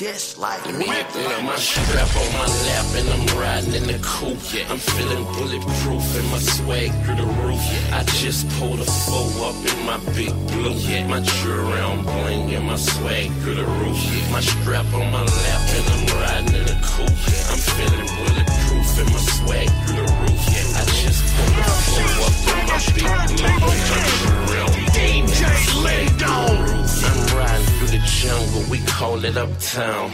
life. like me. My strap on my lap and I'm riding in the coupe. Yeah. I'm feeling bulletproof and my swag through the roof. Yeah. I just pulled a four up in my big blue. Yeah. My jewelry on bling and my swag through the roof. Yeah. My strap on my lap and I'm riding in the coupe. Yeah. I'm feeling we call it uptown.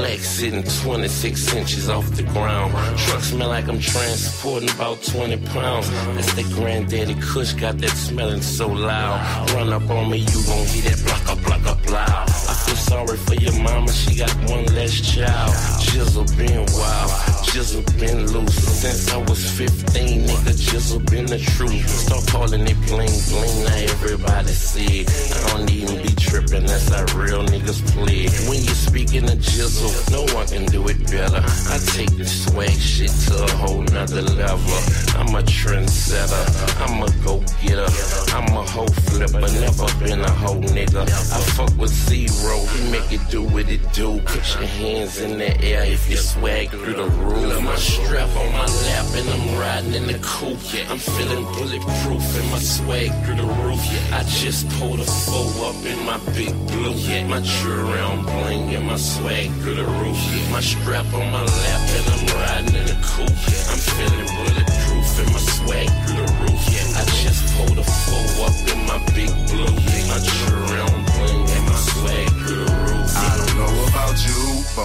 Legs sitting 26 inches off the ground. Truck smell like I'm transporting about 20 pounds. That's the granddaddy Kush got that smelling so loud. Run up on me, you gon' hear that block up, block up loud. I feel sorry for your mama, she got one less child. Jizzle been wild, Jizzle been loose since I was 15. Nigga, Jizzle been the truth. Start calling it bling bling, now everybody see it. I don't even be tripping, that's how real niggas play. When you speaking of Jizzle, no one can do it better. I take this swag shit to a whole nother level. I'm a trendsetter, I'm a go getter, I'm a hoe flipper, never been a hoe nigga. I fuck with Z-Ro, he make it do what it do. Put your hands in the air if you swag through the roof. My strap on my lap and I'm riding in the coupe. Yeah, I'm feeling bulletproof and my swag through the roof. Yeah, I just pulled a four up in my big blue. Yeah, my jewelry on bling and my swag through the roof. Yeah, my strap on my lap and I'm riding in the coupe.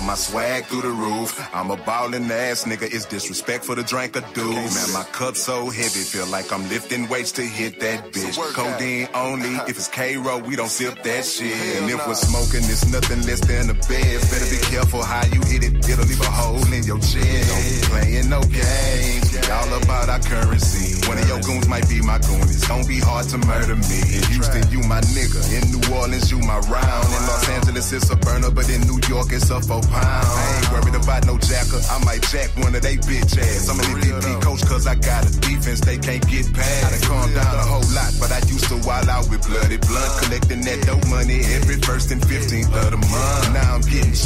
My swag through the roof. I'm a ballin' ass nigga, it's disrespectful to drink a deuce. Man, my cup so heavy, feel like I'm lifting weights to hit that bitch. Codeine only, if it's K-Row, we don't sip that shit. And if we're smoking, it's nothing less than a bed. Better be careful how you hit it, it'll leave a hole in your chest. Don't be playing no games, we all about our currency. One of your goons might be my goon, it's gonna be hard to murder me. In Houston, you my nigga. In New Orleans, you my round. In Los Angeles, it's a burner, but in New York, it's a four pound. I ain't worried about no jacker, I might jack one of they bitch ass. I'm an DP coach, cause I got a defense they can't get past. I done calmed down a whole lot, but I used to wild out with bloody blood, uh, collecting that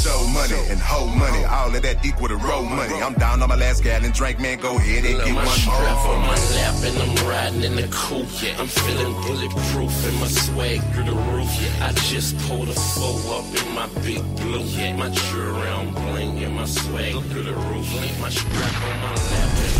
show money and whole money, all of that equal to road money. I'm down on my last gallon drink, man, go ahead and get my one strap on my lap and I'm riding in the coupe. Yeah, I'm feeling bulletproof and my swag through the roof. Yeah, I just pulled a four up in my big blue. Yeah, my jewelry on bling and my swag through the roof. Yeah, my strap on my lap